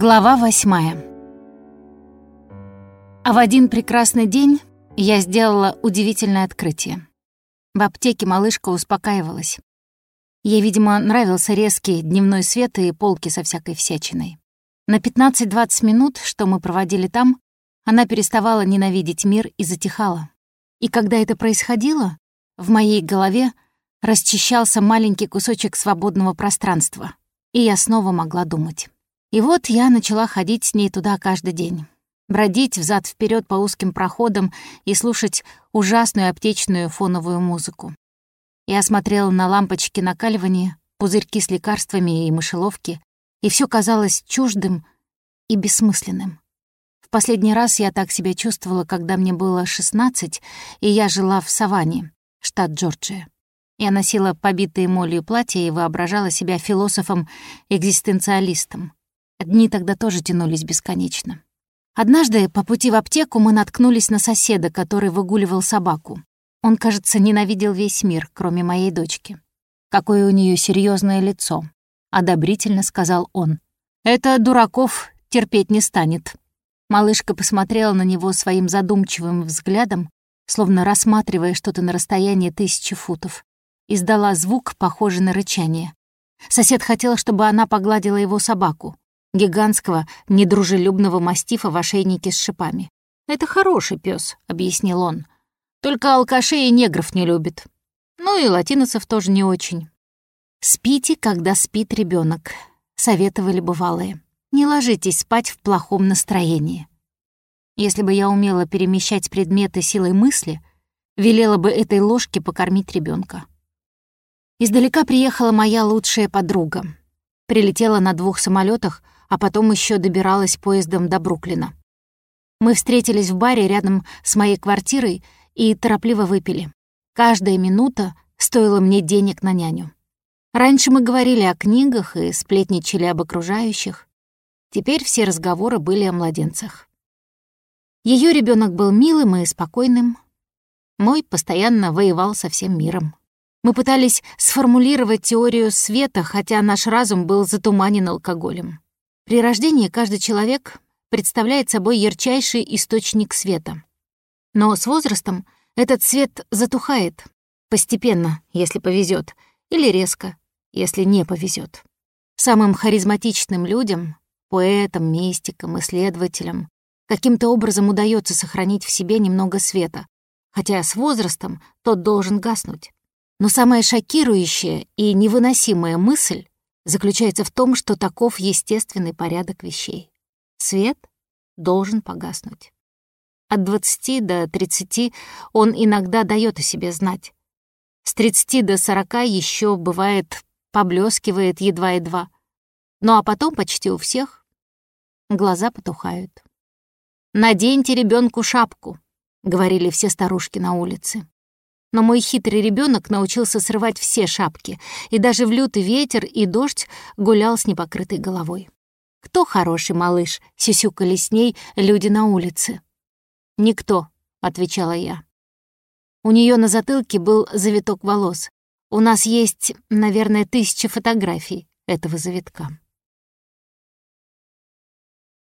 Глава восьмая. А в один прекрасный день я сделала удивительное открытие. В аптеке малышка успокаивалась. Ей, видимо, нравился резкий дневной свет и полки со всякой всячиной. На 15-20 минут, что мы проводили там, она переставала ненавидеть мир и затихала. И когда это происходило, в моей голове расчищался маленький кусочек свободного пространства, и я снова могла думать. И вот я начала ходить с ней туда каждый день. Бродить взад вперед по узким проходам и слушать ужасную аптечную фоновую музыку. Я смотрела на лампочки накаливания, пузырьки с лекарствами и мышеловки, и все казалось чуждым и бессмысленным. В последний раз я так себя чувствовала, когда мне было 16, и я жила в Саванне, штат Джорджия. Я носила побитые молью платья и воображала себя философом-экзистенциалистом. Дни тогда тоже тянулись бесконечно. Однажды по пути в аптеку мы наткнулись на соседа, который выгуливал собаку. Он, кажется, ненавидел весь мир, кроме моей дочки. «Какое у нее серьезное лицо», — одобрительно сказал он. «Это дураков терпеть не станет». Малышка посмотрела на него своим задумчивым взглядом, словно рассматривая что-то на расстоянии тысячи футов. Издала звук, похожий на рычание. Сосед хотел, чтобы она погладила его собаку гигантского, недружелюбного мастифа в ошейнике с шипами. «Это хороший пес, объяснил он. «Только алкашей и негров не любит. Ну и латиносов тоже не очень». «Спите, когда спит ребенок, советовали бывалые. «Не ложитесь спать в плохом настроении». Если бы я умела перемещать предметы силой мысли, велела бы этой ложке покормить ребенка. Издалека приехала моя лучшая подруга. Прилетела на двух самолетах, а потом еще добиралась поездом до Бруклина. Мы встретились в баре рядом с моей квартирой и торопливо выпили. Каждая минута стоила мне денег на няню. Раньше мы говорили о книгах и сплетничали об окружающих. Теперь все разговоры были о младенцах. Ее ребенок был милым и спокойным. Мой постоянно воевал со всем миром. Мы пытались сформулировать теорию света, хотя наш разум был затуманен алкоголем. При рождении каждый человек представляет собой ярчайший источник света. Но с возрастом этот свет затухает, постепенно, если повезет, или резко, если не повезет. Самым харизматичным людям, поэтам, мистикам, исследователям, каким-то образом удается сохранить в себе немного света, хотя с возрастом тот должен гаснуть. Но самая шокирующая и невыносимая мысль заключается в том, что таков естественный порядок вещей. Свет должен погаснуть. От 20 до 30 он иногда дает о себе знать. С 30 до 40 еще бывает поблескивает едва-едва. Ну а потом почти у всех глаза потухают. «Наденьте ребенку шапку», — говорили все старушки на улице. Но мой хитрый ребенок научился срывать все шапки, и даже в лютый ветер и дождь гулял с непокрытой головой. «Кто хороший малыш?» — сисюкали с ней люди на улице. «Никто», — отвечала я. У нее на затылке был завиток волос. У нас есть, наверное, тысячи фотографий этого завитка.